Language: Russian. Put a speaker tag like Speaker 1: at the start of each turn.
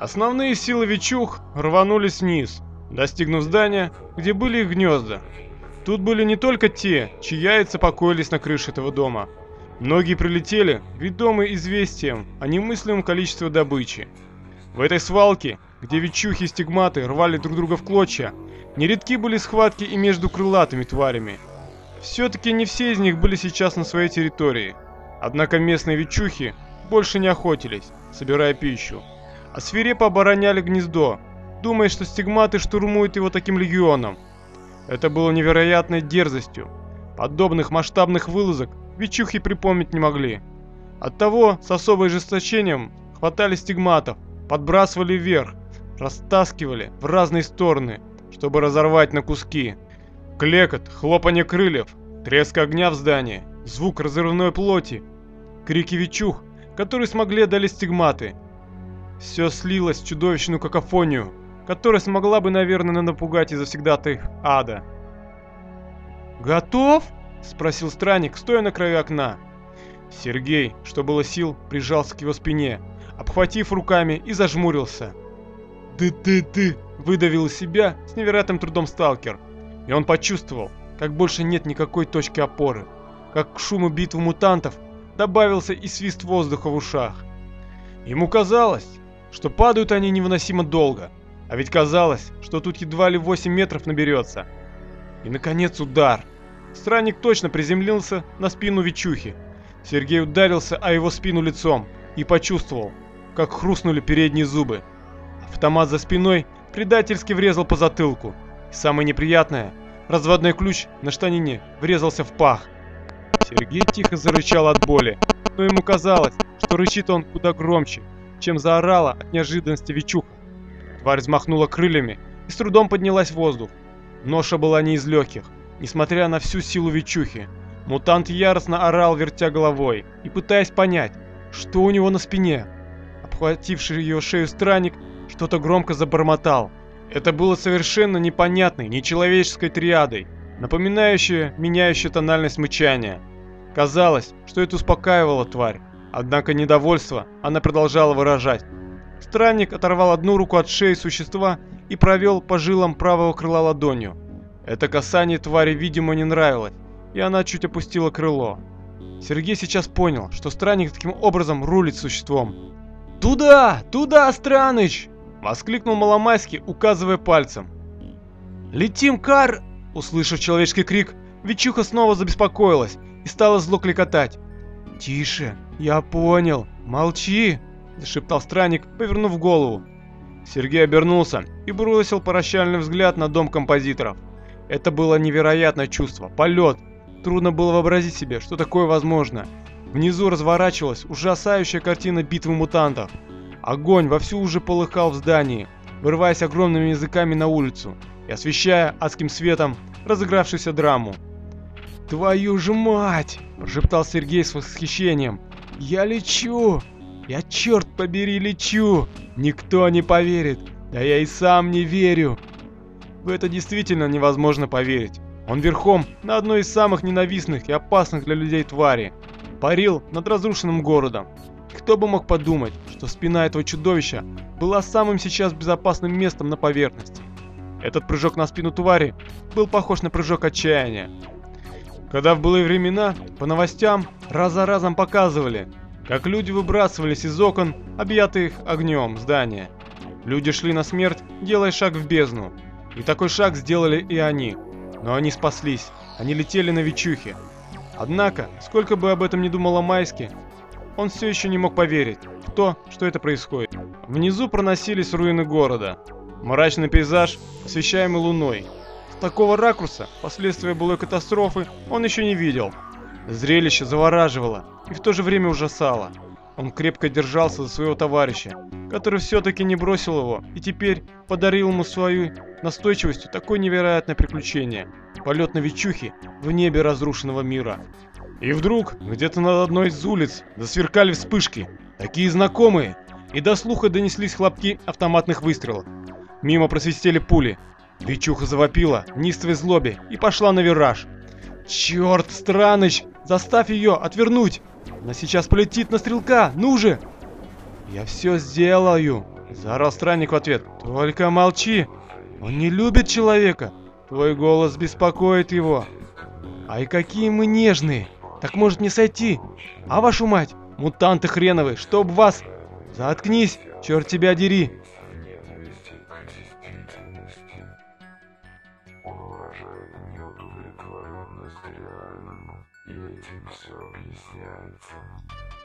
Speaker 1: Основные силы Вичух рванулись вниз, достигнув здания, где были их гнезда. Тут были не только те, чьи яйца покоились на крыше этого дома. Многие прилетели, ведомые известием о немыслимом количестве добычи. В этой свалке, где Вичухи и стигматы рвали друг друга в клочья, нередки были схватки и между крылатыми тварями. Все-таки не все из них были сейчас на своей территории. Однако местные Вичухи больше не охотились, собирая пищу, а свирепо обороняли гнездо, думая, что стигматы штурмуют его таким легионом. Это было невероятной дерзостью. Подобных масштабных вылазок Вичухи припомнить не могли. Оттого с особым ожесточением хватали стигматов, подбрасывали вверх, растаскивали в разные стороны, чтобы разорвать на куски. Клекот, хлопанье крыльев, треск огня в здании, звук разрывной плоти, крики Вичух, которые смогли одолеть стигматы. Все слилось в чудовищную какофонию, которая смогла бы, наверное, напугать и завсегдатых ада. «Готов?» — спросил странник, стоя на краю окна. Сергей, что было сил, прижался к его спине, обхватив руками и зажмурился. «Ты-ты-ты!» — выдавил из себя с невероятным трудом сталкер. И он почувствовал, как больше нет никакой точки опоры, как к шуму битвы мутантов добавился и свист воздуха в ушах. Ему казалось, что падают они невыносимо долго, а ведь казалось, что тут едва ли 8 метров наберется. И наконец удар. Странник точно приземлился на спину Вичухи. Сергей ударился о его спину лицом и почувствовал, как хрустнули передние зубы. Автомат за спиной предательски врезал по затылку. И самое неприятное, разводной ключ на штанине врезался в пах. Сергей тихо зарычал от боли, но ему казалось, что рычит он куда громче, чем заорала от неожиданности Вичуха. Тварь взмахнула крыльями и с трудом поднялась в воздух. Ноша была не из легких, несмотря на всю силу Вичухи. Мутант яростно орал, вертя головой, и пытаясь понять, что у него на спине. Обхвативший ее шею странник что-то громко забормотал. Это было совершенно непонятной, нечеловеческой триадой, напоминающей меняющую тональность мычания. Казалось, что это успокаивало тварь, однако недовольство она продолжала выражать. Странник оторвал одну руку от шеи существа и провел по жилам правого крыла ладонью. Это касание твари, видимо, не нравилось, и она чуть опустила крыло. Сергей сейчас понял, что странник таким образом рулит существом. «Туда! Туда, Страныч!» — воскликнул Маломайский, указывая пальцем. «Летим, Кар!» Услышав человеческий крик, Вичуха снова забеспокоилась и стала зло кликотать. «Тише, я понял, молчи!» зашептал странник, повернув голову. Сергей обернулся и бросил прощальный взгляд на дом композиторов. Это было невероятное чувство, полет. Трудно было вообразить себе, что такое возможно. Внизу разворачивалась ужасающая картина битвы мутантов. Огонь вовсю уже полыхал в здании, вырываясь огромными языками на улицу и освещая адским светом разыгравшуюся драму. «Твою же мать!» – прошептал Сергей с восхищением. «Я лечу!» Я, черт побери, лечу! Никто не поверит! Да я и сам не верю!» В это действительно невозможно поверить. Он верхом на одной из самых ненавистных и опасных для людей твари. Парил над разрушенным городом. Кто бы мог подумать, что спина этого чудовища была самым сейчас безопасным местом на поверхности. Этот прыжок на спину твари был похож на прыжок отчаяния. Когда в былые времена по новостям раз за разом показывали, как люди выбрасывались из окон, объятых огнем здания. Люди шли на смерть, делая шаг в бездну. И такой шаг сделали и они. Но они спаслись, они летели на Вичухе. Однако, сколько бы об этом ни думала Майски, он все еще не мог поверить в то, что это происходит. Внизу проносились руины города. Мрачный пейзаж, освещаемый луной. Такого ракурса последствия былой катастрофы он еще не видел. Зрелище завораживало и в то же время ужасало. Он крепко держался за своего товарища, который все-таки не бросил его и теперь подарил ему свою настойчивостью такое невероятное приключение. Полет на Вичухе в небе разрушенного мира. И вдруг, где-то над одной из улиц, засверкали вспышки, такие знакомые, и до слуха донеслись хлопки автоматных выстрелов. Мимо просвистели пули. Вичуха завопила, нистовой злобе, и пошла на вираж. «Черт, Страныч, заставь ее отвернуть! Она сейчас полетит на стрелка, ну же!» «Я все сделаю!» Заорал странник в ответ. Только молчи! Он не любит человека! Твой голос беспокоит его! Ай, какие мы нежные! Так может не сойти? А вашу мать, мутанты хреновые, чтоб вас... Заткнись, черт тебя дери!
Speaker 2: неудовлетворенность реальным, и этим все объясняется.